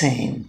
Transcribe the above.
same.